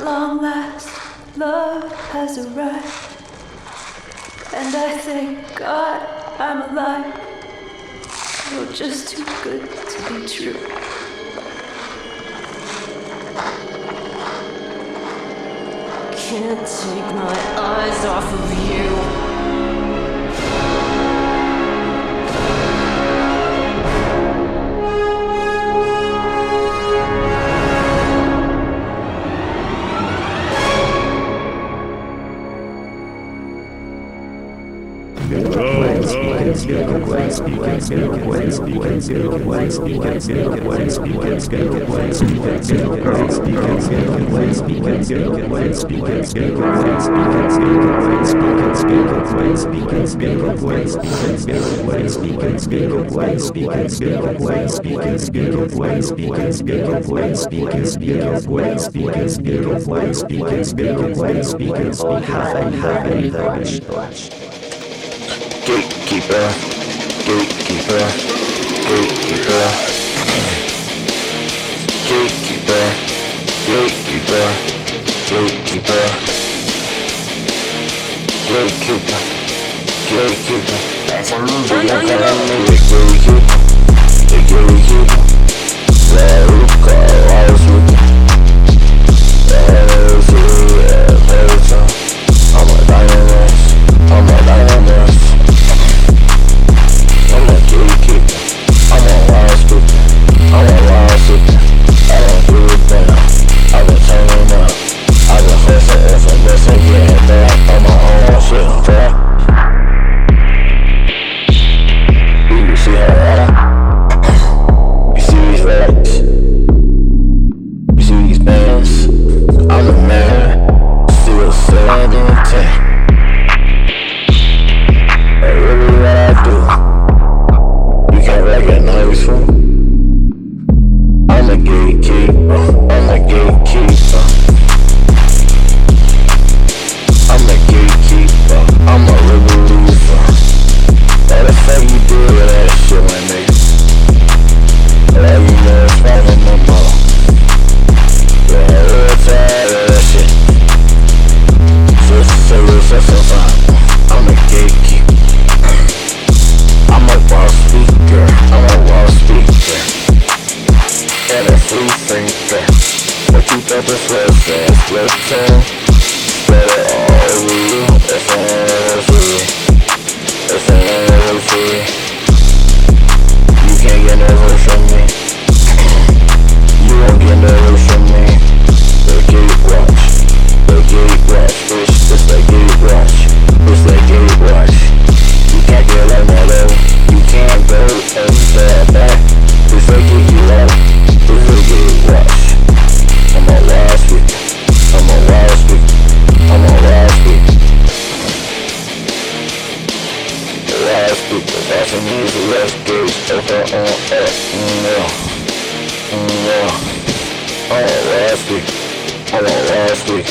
Long last, love has arrived. And I thank God I'm alive. You're just too good to be true. Can't take my eyes off of you. Gatekeeper, gatekeeper, gatekeeper, gatekeeper, gatekeeper, gatekeeper, gatekeeper, gatekeeper. That's a movie. Gatekeeper, gatekeeper, let listen, over you. It's an anniversary. It's an. You can't get nervous Last week. The fashion is the last gate. Uh, uh, uh, uh, yeah. Yeah. I'm a last week. I'm a last week.